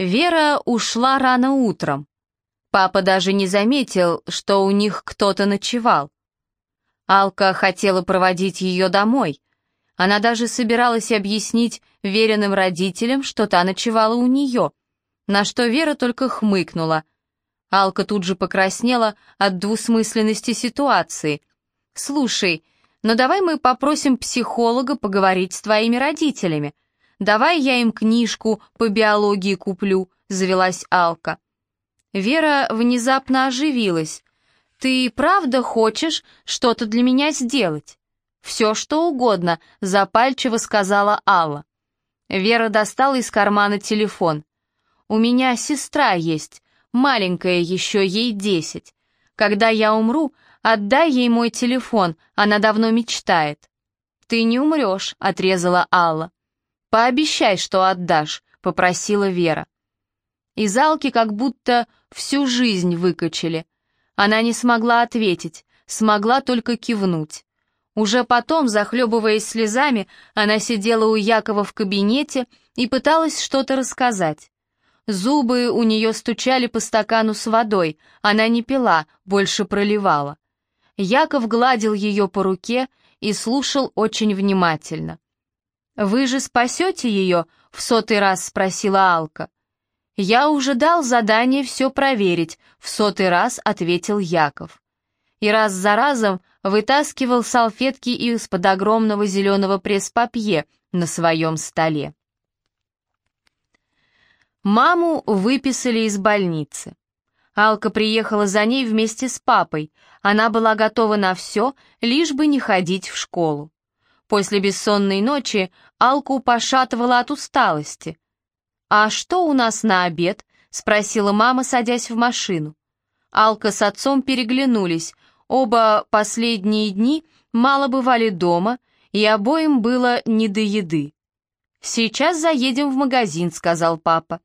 Вера ушла рано утром. Папа даже не заметил, что у них кто-то ночевал. Алка хотела проводить ее домой. Она даже собиралась объяснить веренным родителям, что та ночевала у нее, на что Вера только хмыкнула. Алка тут же покраснела от двусмысленности ситуации. «Слушай, ну давай мы попросим психолога поговорить с твоими родителями. Давай я им книжку по биологии куплю», — завелась Алка. Вера внезапно оживилась. «Ты правда хочешь что-то для меня сделать?» «Все, что угодно», — запальчиво сказала Алла. Вера достала из кармана телефон. «У меня сестра есть, маленькая еще, ей десять. Когда я умру, отдай ей мой телефон, она давно мечтает». «Ты не умрешь», — отрезала Алла. «Пообещай, что отдашь», — попросила Вера. Из Алки как будто всю жизнь выкачали. Она не смогла ответить, смогла только кивнуть. Уже потом, захлебываясь слезами, она сидела у Якова в кабинете и пыталась что-то рассказать. Зубы у нее стучали по стакану с водой, она не пила, больше проливала. Яков гладил ее по руке и слушал очень внимательно. «Вы же спасете ее?» — в сотый раз спросила Алка. «Я уже дал задание все проверить», — в сотый раз ответил Яков. И раз за разом вытаскивал салфетки из-под огромного зеленого пресс-папье на своем столе. Маму выписали из больницы. Алка приехала за ней вместе с папой. Она была готова на все, лишь бы не ходить в школу. После бессонной ночи Алку пошатывала от усталости. «А что у нас на обед?» — спросила мама, садясь в машину. Алка с отцом переглянулись. Оба последние дни мало бывали дома, и обоим было не до еды. «Сейчас заедем в магазин», — сказал папа.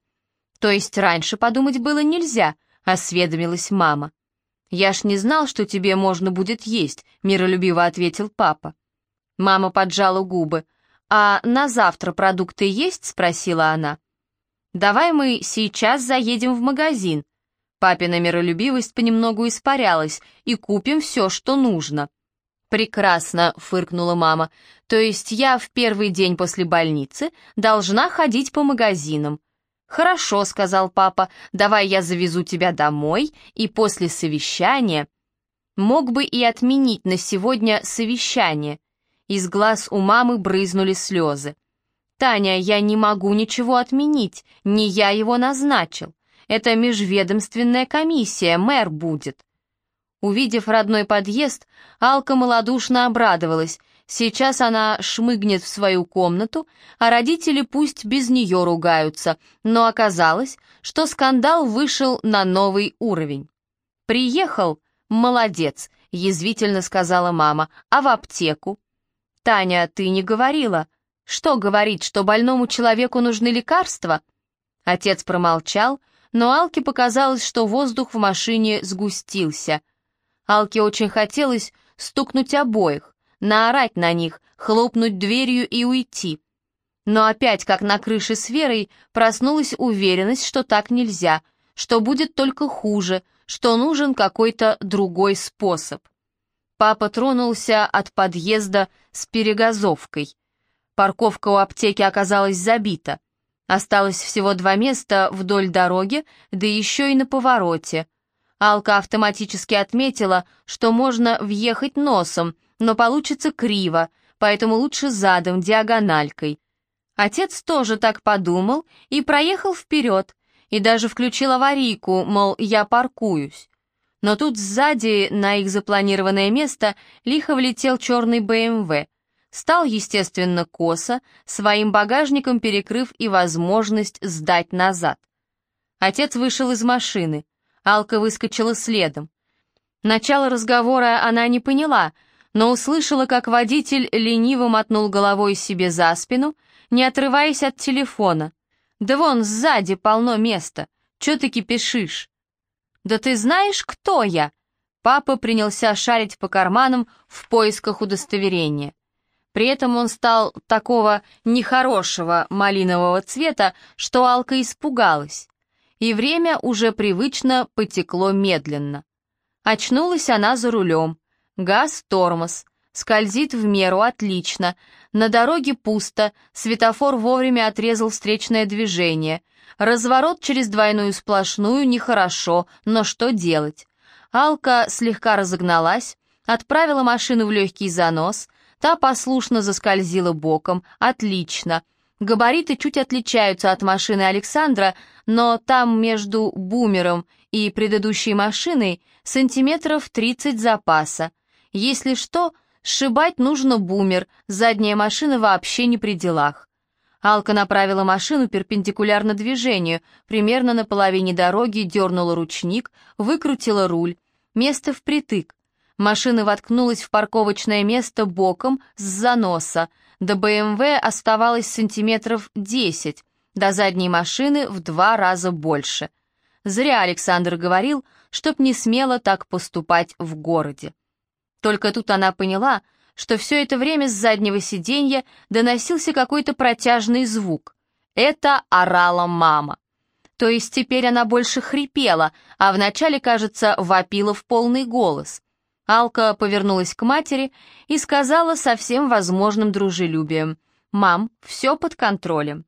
«То есть раньше подумать было нельзя», — осведомилась мама. «Я ж не знал, что тебе можно будет есть», — миролюбиво ответил папа. Мама поджала губы. «А на завтра продукты есть?» — спросила она. «Давай мы сейчас заедем в магазин». Папина миролюбивость понемногу испарялась, и купим все, что нужно. «Прекрасно», — фыркнула мама. «То есть я в первый день после больницы должна ходить по магазинам?» «Хорошо», — сказал папа, — «давай я завезу тебя домой, и после совещания...» Мог бы и отменить на сегодня совещание, из глаз у мамы брызнули слезы. «Таня, я не могу ничего отменить, не я его назначил. Это межведомственная комиссия, мэр будет». Увидев родной подъезд, Алка малодушно обрадовалась. Сейчас она шмыгнет в свою комнату, а родители пусть без нее ругаются, но оказалось, что скандал вышел на новый уровень. «Приехал? Молодец», — язвительно сказала мама, — «а в аптеку?» «Таня, ты не говорила. Что говорить, что больному человеку нужны лекарства?» Отец промолчал, но Алке показалось, что воздух в машине сгустился. Алке очень хотелось стукнуть обоих, наорать на них, хлопнуть дверью и уйти. Но опять, как на крыше с Верой, проснулась уверенность, что так нельзя, что будет только хуже, что нужен какой-то другой способ. Папа тронулся от подъезда с перегазовкой. Парковка у аптеки оказалась забита. Осталось всего два места вдоль дороги, да еще и на повороте. Алка автоматически отметила, что можно въехать носом, но получится криво, поэтому лучше задом, диагональкой. Отец тоже так подумал и проехал вперед, и даже включил аварийку, мол, я паркуюсь. Но тут сзади, на их запланированное место, лихо влетел черный БМВ. Стал, естественно, косо, своим багажником перекрыв и возможность сдать назад. Отец вышел из машины. Алка выскочила следом. Начало разговора она не поняла, но услышала, как водитель лениво мотнул головой себе за спину, не отрываясь от телефона. «Да вон сзади полно места. Чё ты кипишишь?» «Да ты знаешь, кто я?» Папа принялся шарить по карманам в поисках удостоверения. При этом он стал такого нехорошего малинового цвета, что Алка испугалась. И время уже привычно потекло медленно. Очнулась она за рулем. Газ, тормоз. Скользит в меру, отлично. На дороге пусто, светофор вовремя отрезал встречное движение. Разворот через двойную сплошную нехорошо, но что делать? Алка слегка разогналась, отправила машину в легкий занос, Та послушно заскользила боком. Отлично. Габариты чуть отличаются от машины Александра, но там между бумером и предыдущей машиной сантиметров 30 запаса. Если что, сшибать нужно бумер, задняя машина вообще не при делах. Алка направила машину перпендикулярно движению, примерно на половине дороги дернула ручник, выкрутила руль. Место впритык. Машина воткнулась в парковочное место боком с заноса. До БМВ оставалось сантиметров 10, до задней машины в два раза больше. Зря Александр говорил, чтоб не смело так поступать в городе. Только тут она поняла, что все это время с заднего сиденья доносился какой-то протяжный звук. Это орала мама. То есть теперь она больше хрипела, а вначале, кажется, вопила в полный голос. Алка повернулась к матери и сказала со всем возможным дружелюбием. «Мам, все под контролем».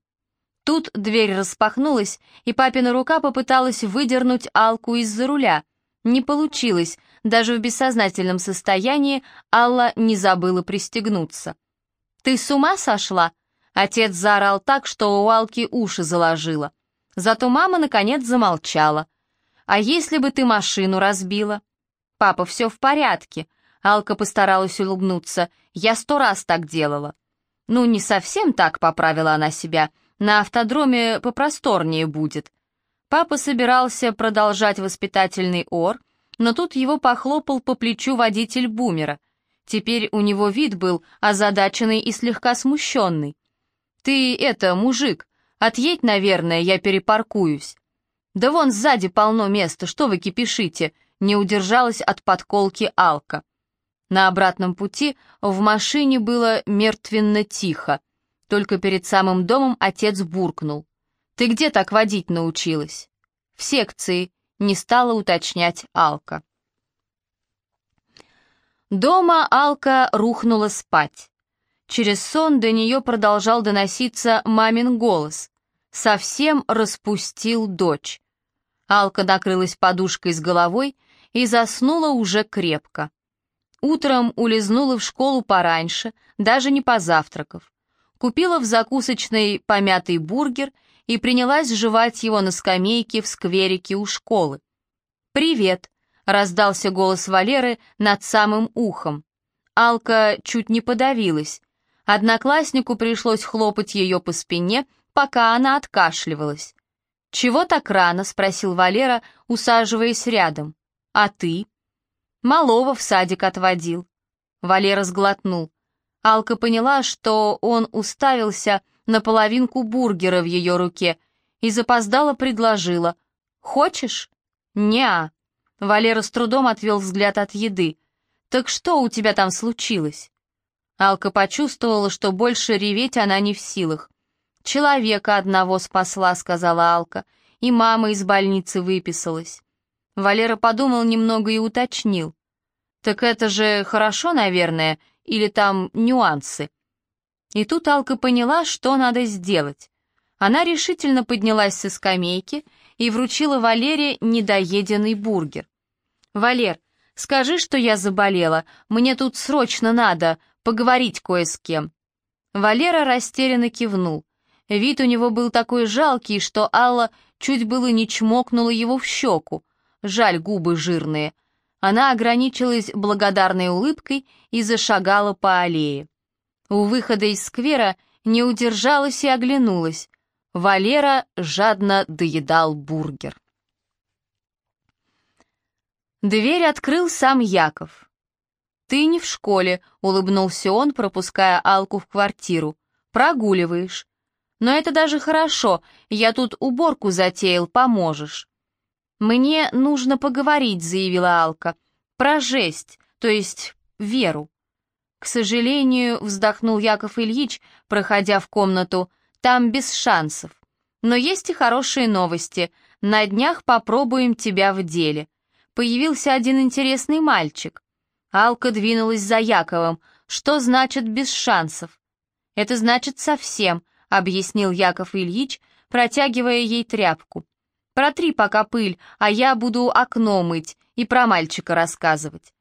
Тут дверь распахнулась, и папина рука попыталась выдернуть Алку из-за руля. Не получилось, даже в бессознательном состоянии Алла не забыла пристегнуться. «Ты с ума сошла?» Отец заорал так, что у Алки уши заложило. Зато мама, наконец, замолчала. «А если бы ты машину разбила?» «Папа, все в порядке», — Алка постаралась улыбнуться. «Я сто раз так делала». «Ну, не совсем так», — поправила она себя. «На автодроме попросторнее будет». Папа собирался продолжать воспитательный ор, но тут его похлопал по плечу водитель бумера. Теперь у него вид был озадаченный и слегка смущенный. «Ты это, мужик, отъедь, наверное, я перепаркуюсь». «Да вон сзади полно места, что вы кипишите?» не удержалась от подколки Алка. На обратном пути в машине было мертвенно тихо. Только перед самым домом отец буркнул. «Ты где так водить научилась?» «В секции», — не стала уточнять Алка. Дома Алка рухнула спать. Через сон до нее продолжал доноситься мамин голос. Совсем распустил дочь. Алка накрылась подушкой с головой и заснула уже крепко. Утром улизнула в школу пораньше, даже не позавтракав. Купила в закусочной помятый бургер и принялась жевать его на скамейке в скверике у школы. «Привет!» — раздался голос Валеры над самым ухом. Алка чуть не подавилась. Однокласснику пришлось хлопать ее по спине, пока она откашливалась. «Чего так рано?» — спросил Валера, усаживаясь рядом. «А ты?» «Малого в садик отводил». Валера сглотнул. Алка поняла, что он уставился на половинку бургера в ее руке и запоздало предложила. «Хочешь?» «Не-а». Валера с трудом отвел взгляд от еды. «Так что у тебя там случилось?» Алка почувствовала, что больше реветь она не в силах. «Человека одного спасла», — сказала Алка, — «и мама из больницы выписалась». Валера подумал немного и уточнил. «Так это же хорошо, наверное, или там нюансы?» И тут Алка поняла, что надо сделать. Она решительно поднялась со скамейки и вручила Валере недоеденный бургер. «Валер, скажи, что я заболела, мне тут срочно надо поговорить кое с кем». Валера растерянно кивнул. Вид у него был такой жалкий, что Алла чуть было не чмокнула его в щеку. Жаль, губы жирные. Она ограничилась благодарной улыбкой и зашагала по аллее. У выхода из сквера не удержалась и оглянулась. Валера жадно доедал бургер. Дверь открыл сам Яков. «Ты не в школе», — улыбнулся он, пропуская Алку в квартиру. «Прогуливаешь. Но это даже хорошо, я тут уборку затеял, поможешь». «Мне нужно поговорить», — заявила Алка. «Про жесть, то есть веру». К сожалению, вздохнул Яков Ильич, проходя в комнату, там без шансов. Но есть и хорошие новости. На днях попробуем тебя в деле. Появился один интересный мальчик. Алка двинулась за Яковом. Что значит без шансов? Это значит совсем, объяснил Яков Ильич, протягивая ей тряпку. Протри пока пыль, а я буду окно мыть и про мальчика рассказывать.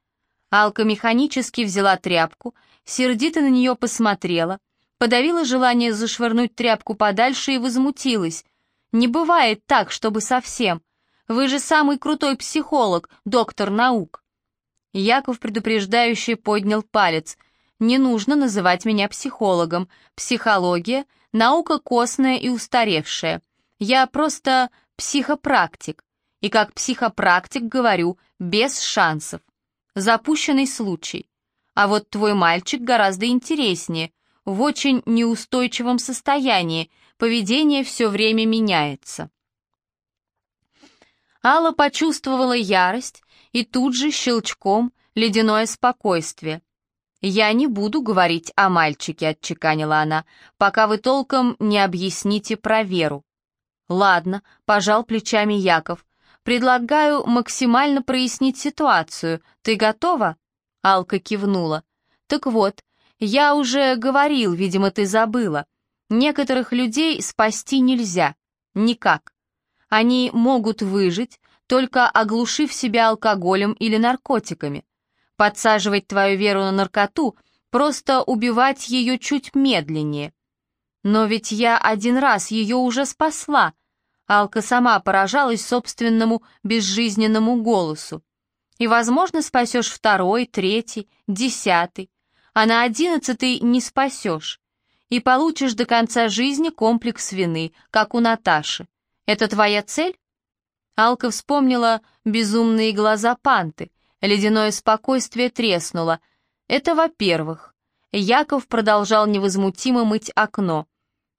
Алка механически взяла тряпку, сердито на нее посмотрела, подавила желание зашвырнуть тряпку подальше и возмутилась. «Не бывает так, чтобы совсем. Вы же самый крутой психолог, доктор наук». Яков предупреждающе поднял палец. «Не нужно называть меня психологом. Психология — наука костная и устаревшая. Я просто психопрактик. И как психопрактик говорю, без шансов. Запущенный случай. А вот твой мальчик гораздо интереснее, в очень неустойчивом состоянии, поведение все время меняется. Алла почувствовала ярость и тут же щелчком ледяное спокойствие. «Я не буду говорить о мальчике», — отчеканила она, «пока вы толком не объясните про веру». «Ладно», — пожал плечами Яков, Предлагаю максимально прояснить ситуацию. Ты готова?» Алка кивнула. «Так вот, я уже говорил, видимо, ты забыла. Некоторых людей спасти нельзя. Никак. Они могут выжить, только оглушив себя алкоголем или наркотиками. Подсаживать твою веру на наркоту — просто убивать ее чуть медленнее. Но ведь я один раз ее уже спасла — Алка сама поражалась собственному безжизненному голосу. И, возможно, спасешь второй, третий, десятый, а на одиннадцатый не спасешь. И получишь до конца жизни комплекс вины, как у Наташи. Это твоя цель? Алка вспомнила безумные глаза Панты. Ледяное спокойствие треснуло. Это во-первых. Яков продолжал невозмутимо мыть окно.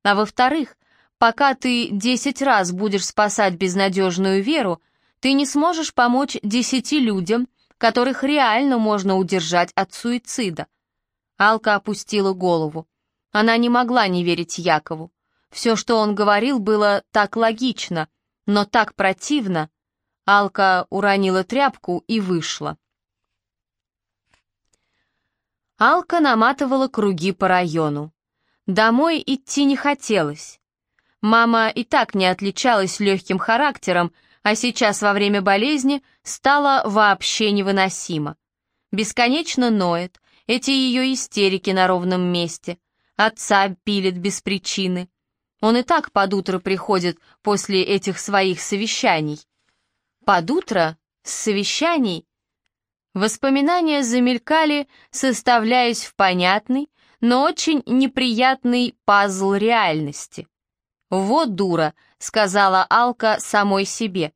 А во-вторых, Пока ты десять раз будешь спасать безнадежную веру, ты не сможешь помочь десяти людям, которых реально можно удержать от суицида. Алка опустила голову. Она не могла не верить Якову. Все, что он говорил, было так логично, но так противно. Алка уронила тряпку и вышла. Алка наматывала круги по району. Домой идти не хотелось. Мама и так не отличалась легким характером, а сейчас во время болезни стала вообще невыносима. Бесконечно ноет, эти ее истерики на ровном месте. Отца пилит без причины. Он и так под утро приходит после этих своих совещаний. Под утро? С совещаний? Воспоминания замелькали, составляясь в понятный, но очень неприятный пазл реальности. «Вот дура», — сказала Алка самой себе.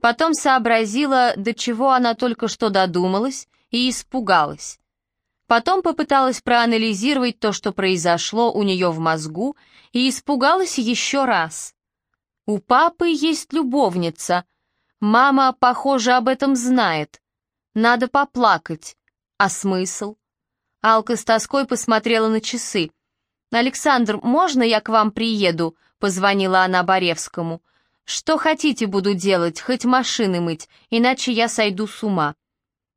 Потом сообразила, до чего она только что додумалась, и испугалась. Потом попыталась проанализировать то, что произошло у нее в мозгу, и испугалась еще раз. У папы есть любовница. Мама, похоже, об этом знает. Надо поплакать. А смысл? Алка с тоской посмотрела на часы. «Александр, можно я к вам приеду?» — позвонила она Боревскому. «Что хотите буду делать, хоть машины мыть, иначе я сойду с ума».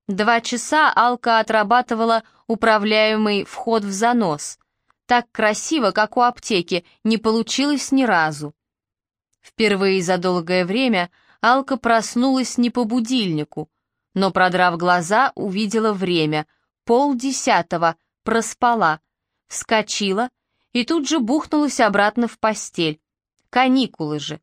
Два часа Алка отрабатывала управляемый вход в занос. Так красиво, как у аптеки, не получилось ни разу. Впервые за долгое время Алка проснулась не по будильнику, но, продрав глаза, увидела время, полдесятого, проспала, вскочила — и тут же бухнулась обратно в постель. Каникулы же.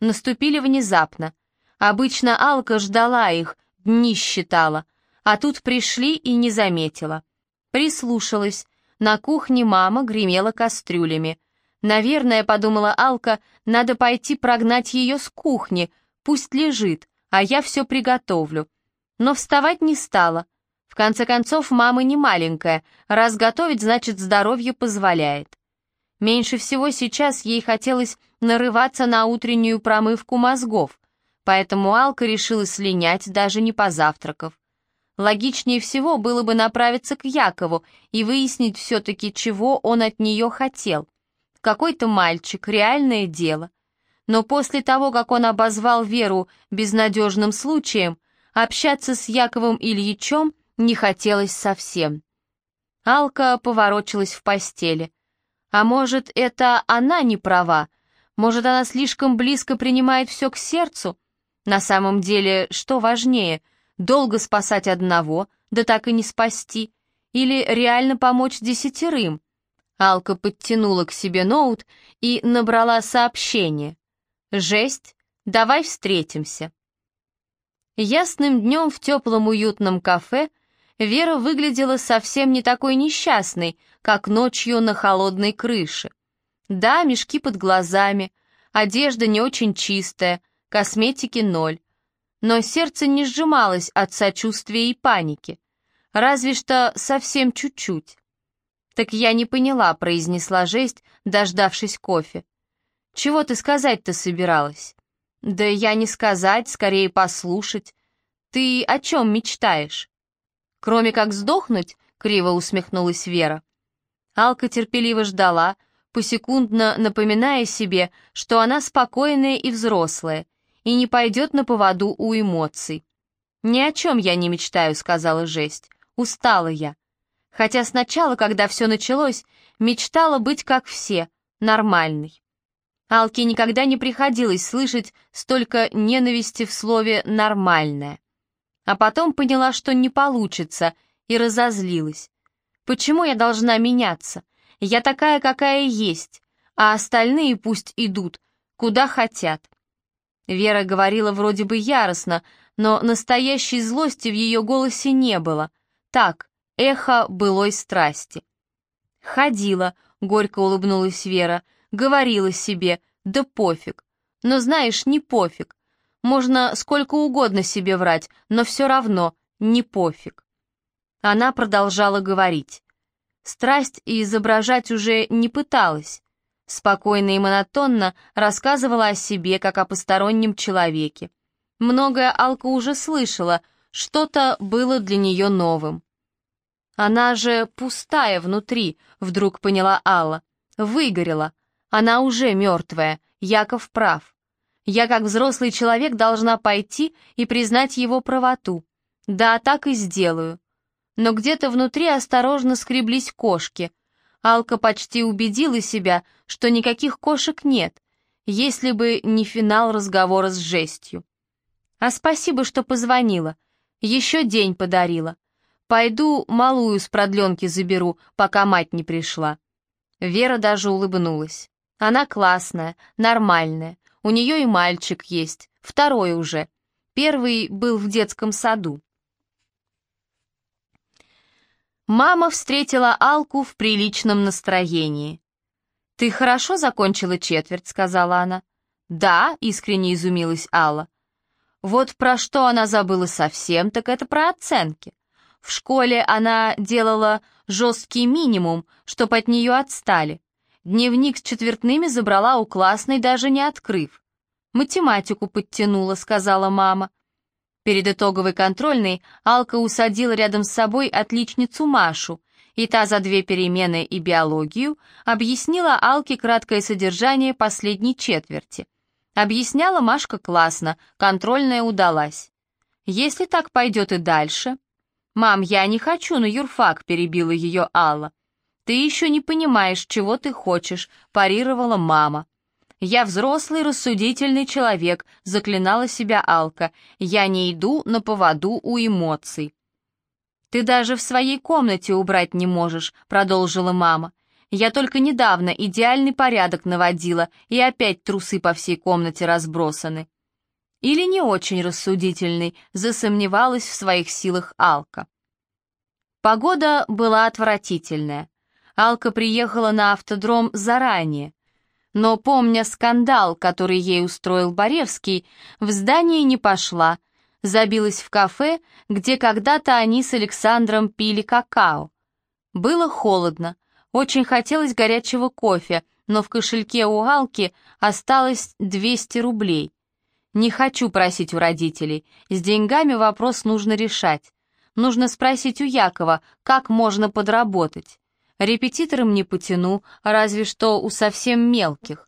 Наступили внезапно. Обычно Алка ждала их, дни считала, а тут пришли и не заметила. Прислушалась. На кухне мама гремела кастрюлями. Наверное, подумала Алка, надо пойти прогнать ее с кухни, пусть лежит, а я все приготовлю. Но вставать не стала. В конце концов, мама не маленькая, раз готовить, значит, здоровье позволяет. Меньше всего сейчас ей хотелось нарываться на утреннюю промывку мозгов, поэтому Алка решила слинять, даже не позавтракав. Логичнее всего было бы направиться к Якову и выяснить все-таки, чего он от нее хотел. Какой-то мальчик, реальное дело. Но после того, как он обозвал Веру безнадежным случаем, общаться с Яковом Ильичем не хотелось совсем. Алка поворочилась в постели. А может, это она не права? Может, она слишком близко принимает все к сердцу? На самом деле, что важнее, долго спасать одного, да так и не спасти, или реально помочь десятерым? Алка подтянула к себе ноут и набрала сообщение. «Жесть, давай встретимся». Ясным днем в теплом уютном кафе Вера выглядела совсем не такой несчастной, как ночью на холодной крыше. Да, мешки под глазами, одежда не очень чистая, косметики ноль. Но сердце не сжималось от сочувствия и паники. Разве что совсем чуть-чуть. «Так я не поняла», — произнесла жесть, дождавшись кофе. «Чего ты сказать-то собиралась?» «Да я не сказать, скорее послушать. Ты о чем мечтаешь?» «Кроме как сдохнуть?» — криво усмехнулась Вера. Алка терпеливо ждала, посекундно напоминая себе, что она спокойная и взрослая, и не пойдет на поводу у эмоций. «Ни о чем я не мечтаю», — сказала жесть. «Устала я. Хотя сначала, когда все началось, мечтала быть как все, нормальной». Алке никогда не приходилось слышать столько ненависти в слове «нормальная». А потом поняла, что не получится, и разозлилась. Почему я должна меняться? Я такая, какая есть, а остальные пусть идут, куда хотят. Вера говорила вроде бы яростно, но настоящей злости в ее голосе не было. Так, эхо былой страсти. «Ходила», — горько улыбнулась Вера, говорила себе, да пофиг. Но знаешь, не пофиг. Можно сколько угодно себе врать, но все равно не пофиг. Она продолжала говорить. Страсть и изображать уже не пыталась. Спокойно и монотонно рассказывала о себе, как о постороннем человеке. Многое Алка уже слышала, что-то было для нее новым. «Она же пустая внутри», — вдруг поняла Алла. «Выгорела. Она уже мертвая. Яков прав. Я, как взрослый человек, должна пойти и признать его правоту. Да, так и сделаю. Но где-то внутри осторожно скреблись кошки. Алка почти убедила себя, что никаких кошек нет, если бы не финал разговора с жестью. А спасибо, что позвонила. Еще день подарила. Пойду малую с продленки заберу, пока мать не пришла. Вера даже улыбнулась. Она классная, нормальная, у нее и мальчик есть, второй уже. Первый был в детском саду. Мама встретила Алку в приличном настроении. «Ты хорошо закончила четверть», — сказала она. «Да», — искренне изумилась Алла. Вот про что она забыла совсем, так это про оценки. В школе она делала жесткий минимум, чтоб от нее отстали. Дневник с четвертными забрала у классной, даже не открыв. «Математику подтянула», — сказала мама. Перед итоговой контрольной Алка усадила рядом с собой отличницу Машу, и та за две перемены и биологию объяснила Алке краткое содержание последней четверти. Объясняла Машка классно, контрольная удалась. «Если так пойдет и дальше...» «Мам, я не хочу на юрфак», — перебила ее Алла. «Ты еще не понимаешь, чего ты хочешь», — парировала мама. «Я взрослый, рассудительный человек», — заклинала себя Алка. «Я не иду на поводу у эмоций». «Ты даже в своей комнате убрать не можешь», — продолжила мама. «Я только недавно идеальный порядок наводила, и опять трусы по всей комнате разбросаны». Или не очень рассудительный, засомневалась в своих силах Алка. Погода была отвратительная. Алка приехала на автодром заранее. Но, помня скандал, который ей устроил Боревский, в здание не пошла, забилась в кафе, где когда-то они с Александром пили какао. Было холодно, очень хотелось горячего кофе, но в кошельке у Алки осталось 200 рублей. Не хочу просить у родителей, с деньгами вопрос нужно решать. Нужно спросить у Якова, как можно подработать. Репетитором не потяну, разве что у совсем мелких.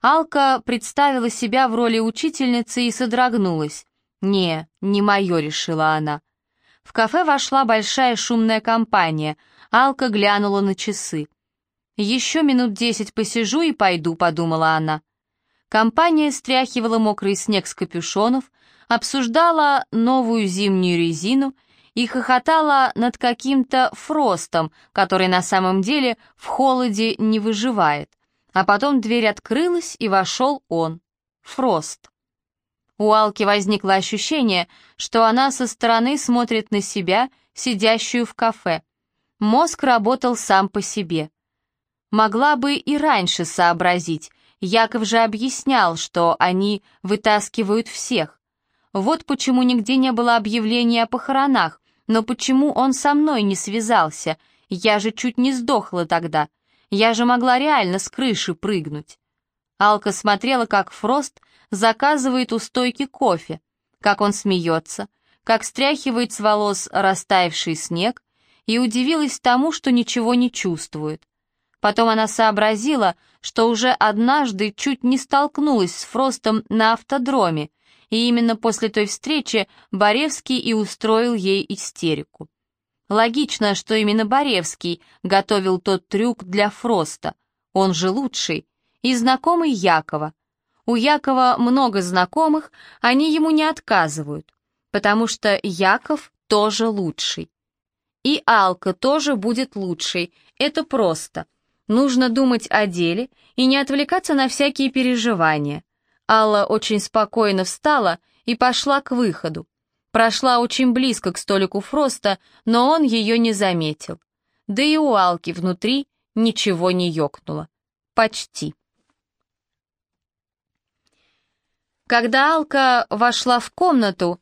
Алка представила себя в роли учительницы и содрогнулась. «Не, не мое», — решила она. В кафе вошла большая шумная компания. Алка глянула на часы. «Еще минут десять посижу и пойду», — подумала она. Компания стряхивала мокрый снег с капюшонов, обсуждала новую зимнюю резину и хохотала над каким-то фростом, который на самом деле в холоде не выживает. А потом дверь открылась, и вошел он, Фрост. У Алки возникло ощущение, что она со стороны смотрит на себя, сидящую в кафе. Мозг работал сам по себе. Могла бы и раньше сообразить, Яков же объяснял, что они вытаскивают всех. Вот почему нигде не было объявления о похоронах, но почему он со мной не связался? Я же чуть не сдохла тогда. Я же могла реально с крыши прыгнуть. Алка смотрела, как Фрост заказывает у стойки кофе, как он смеется, как стряхивает с волос растаявший снег, и удивилась тому, что ничего не чувствует. Потом она сообразила, что уже однажды чуть не столкнулась с Фростом на автодроме, и именно после той встречи Боревский и устроил ей истерику. Логично, что именно Боревский готовил тот трюк для Фроста. Он же лучший. И знакомый Якова. У Якова много знакомых, они ему не отказывают, потому что Яков тоже лучший. И Алка тоже будет лучшей, это просто — Нужно думать о деле и не отвлекаться на всякие переживания. Алла очень спокойно встала и пошла к выходу. Прошла очень близко к столику Фроста, но он ее не заметил. Да и у Алки внутри ничего не ёкнуло. Почти. Когда Алка вошла в комнату,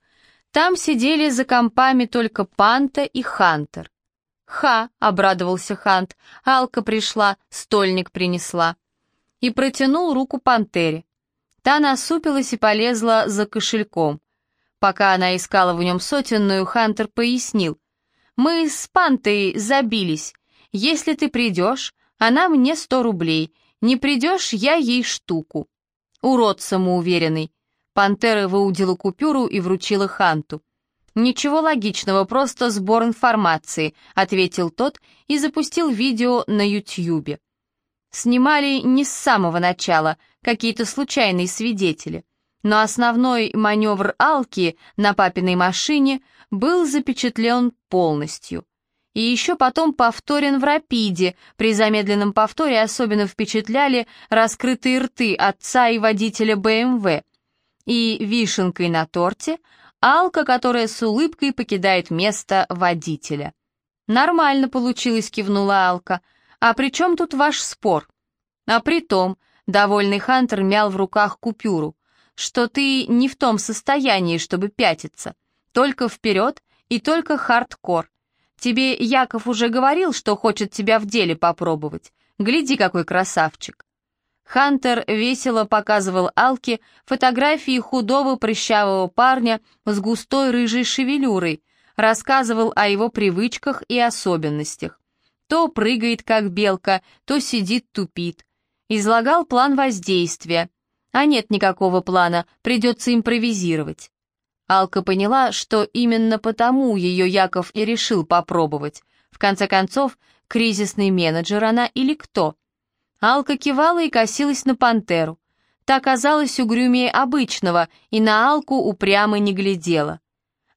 там сидели за компами только Панта и Хантер. «Ха!» — обрадовался Хант. «Алка пришла, стольник принесла». И протянул руку пантере. Та насупилась и полезла за кошельком. Пока она искала в нем сотенную, Хантер пояснил. «Мы с пантой забились. Если ты придешь, она мне сто рублей. Не придешь, я ей штуку». Урод самоуверенный. Пантера выудила купюру и вручила Ханту. «Ничего логичного, просто сбор информации», — ответил тот и запустил видео на Ютьюбе. Снимали не с самого начала, какие-то случайные свидетели. Но основной маневр Алки на папиной машине был запечатлен полностью. И еще потом повторен в «Рапиде», при замедленном повторе особенно впечатляли раскрытые рты отца и водителя БМВ. И вишенкой на торте — Алка, которая с улыбкой покидает место водителя. «Нормально получилось», — кивнула Алка. «А при чем тут ваш спор?» «А при том», — довольный Хантер мял в руках купюру, «что ты не в том состоянии, чтобы пятиться. Только вперед и только хардкор. Тебе Яков уже говорил, что хочет тебя в деле попробовать. Гляди, какой красавчик». Хантер весело показывал Алке фотографии худого прыщавого парня с густой рыжей шевелюрой, рассказывал о его привычках и особенностях. То прыгает, как белка, то сидит, тупит. Излагал план воздействия. А нет никакого плана, придется импровизировать. Алка поняла, что именно потому ее Яков и решил попробовать. В конце концов, кризисный менеджер она или кто — Алка кивала и косилась на пантеру. Та казалась угрюмее обычного, и на Алку упрямо не глядела.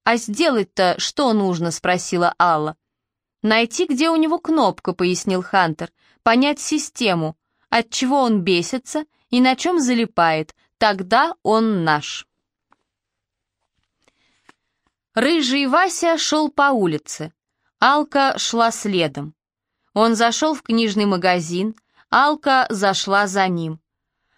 «А сделать-то что нужно?» — спросила Алла. «Найти, где у него кнопка», — пояснил Хантер, «понять систему, от чего он бесится и на чем залипает, тогда он наш». Рыжий Вася шел по улице. Алка шла следом. Он зашел в книжный магазин, Алка зашла за ним.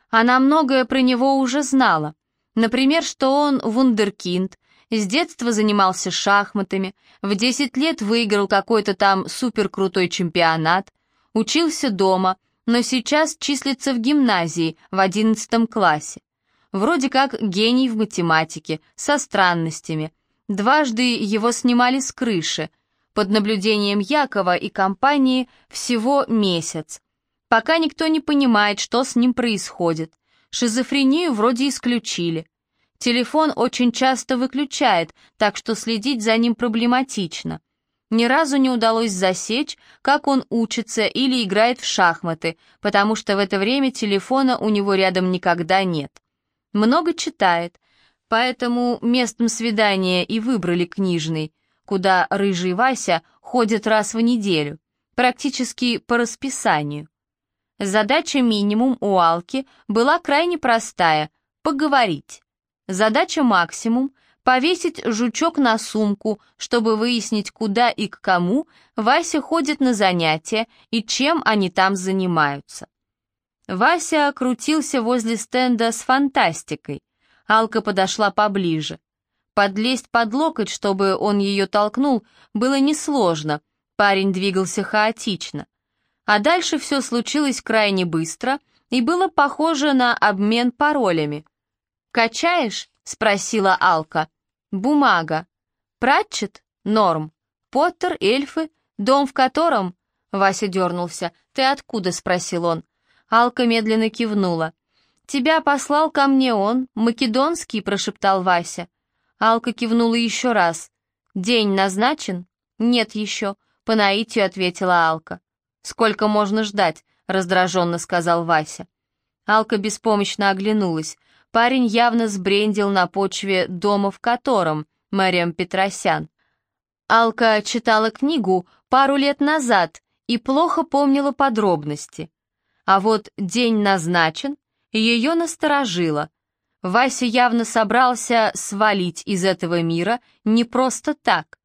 Она многое про него уже знала. Например, что он вундеркинд, с детства занимался шахматами, в 10 лет выиграл какой-то там суперкрутой чемпионат, учился дома, но сейчас числится в гимназии в 11 классе. Вроде как гений в математике, со странностями. Дважды его снимали с крыши, под наблюдением Якова и компании всего месяц, пока никто не понимает, что с ним происходит. Шизофрению вроде исключили. Телефон очень часто выключает, так что следить за ним проблематично. Ни разу не удалось засечь, как он учится или играет в шахматы, потому что в это время телефона у него рядом никогда нет. Много читает, поэтому местом свидания и выбрали книжный, куда рыжий Вася ходит раз в неделю, практически по расписанию. Задача минимум у Алки была крайне простая — поговорить. Задача максимум — повесить жучок на сумку, чтобы выяснить, куда и к кому Вася ходит на занятия и чем они там занимаются. Вася крутился возле стенда с фантастикой. Алка подошла поближе. Подлезть под локоть, чтобы он ее толкнул, было несложно, парень двигался хаотично. А дальше все случилось крайне быстро и было похоже на обмен паролями. «Качаешь?» — спросила Алка. «Бумага. Пратчет? Норм. Поттер, эльфы, дом в котором...» Вася дернулся. «Ты откуда?» — спросил он. Алка медленно кивнула. «Тебя послал ко мне он, македонский», — прошептал Вася. Алка кивнула еще раз. «День назначен?» «Нет еще», — по наитию ответила Алка. «Сколько можно ждать?» — раздраженно сказал Вася. Алка беспомощно оглянулась. Парень явно сбрендил на почве дома в котором, Мариам Петросян. Алка читала книгу пару лет назад и плохо помнила подробности. А вот день назначен, ее насторожило. Вася явно собрался свалить из этого мира не просто так.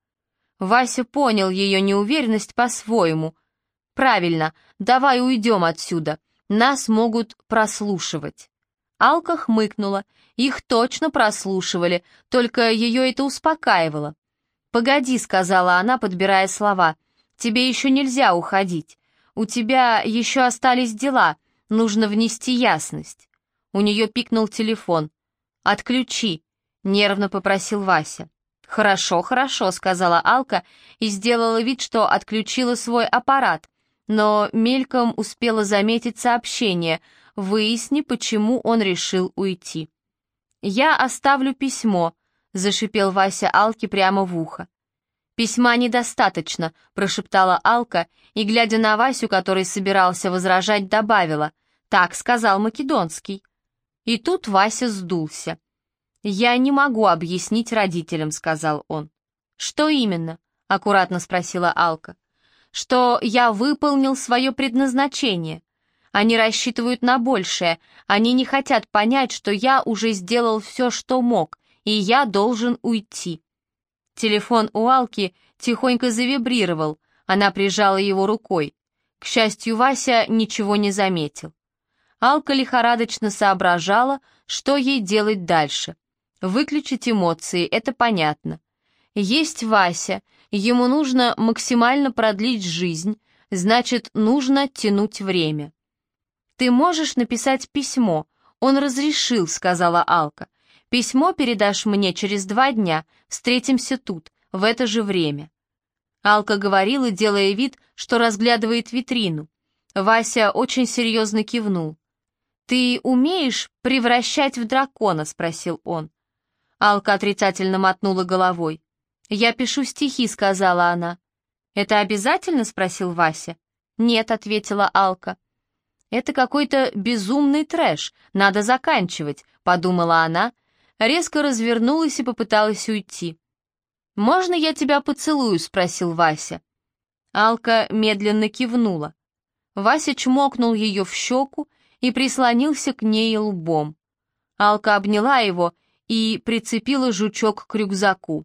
Вася понял ее неуверенность по-своему — «Правильно, давай уйдем отсюда, нас могут прослушивать». Алка хмыкнула, их точно прослушивали, только ее это успокаивало. «Погоди», — сказала она, подбирая слова, — «тебе еще нельзя уходить. У тебя еще остались дела, нужно внести ясность». У нее пикнул телефон. «Отключи», — нервно попросил Вася. «Хорошо, хорошо», — сказала Алка и сделала вид, что отключила свой аппарат, но мельком успела заметить сообщение «Выясни, почему он решил уйти». «Я оставлю письмо», — зашипел Вася Алке прямо в ухо. «Письма недостаточно», — прошептала Алка и, глядя на Васю, который собирался возражать, добавила. «Так сказал Македонский». И тут Вася сдулся. «Я не могу объяснить родителям», — сказал он. «Что именно?» — аккуратно спросила Алка что я выполнил свое предназначение. Они рассчитывают на большее, они не хотят понять, что я уже сделал все, что мог, и я должен уйти. Телефон у Алки тихонько завибрировал, она прижала его рукой. К счастью, Вася ничего не заметил. Алка лихорадочно соображала, что ей делать дальше. Выключить эмоции, это понятно. Есть Вася, ему нужно максимально продлить жизнь, значит, нужно тянуть время. «Ты можешь написать письмо?» «Он разрешил», — сказала Алка. «Письмо передашь мне через два дня, встретимся тут, в это же время». Алка говорила, делая вид, что разглядывает витрину. Вася очень серьезно кивнул. «Ты умеешь превращать в дракона?» — спросил он. Алка отрицательно мотнула головой. «Я пишу стихи», — сказала она. «Это обязательно?» — спросил Вася. «Нет», — ответила Алка. «Это какой-то безумный трэш, надо заканчивать», — подумала она, резко развернулась и попыталась уйти. «Можно я тебя поцелую?» — спросил Вася. Алка медленно кивнула. Вася чмокнул ее в щеку и прислонился к ней лбом. Алка обняла его и прицепила жучок к рюкзаку.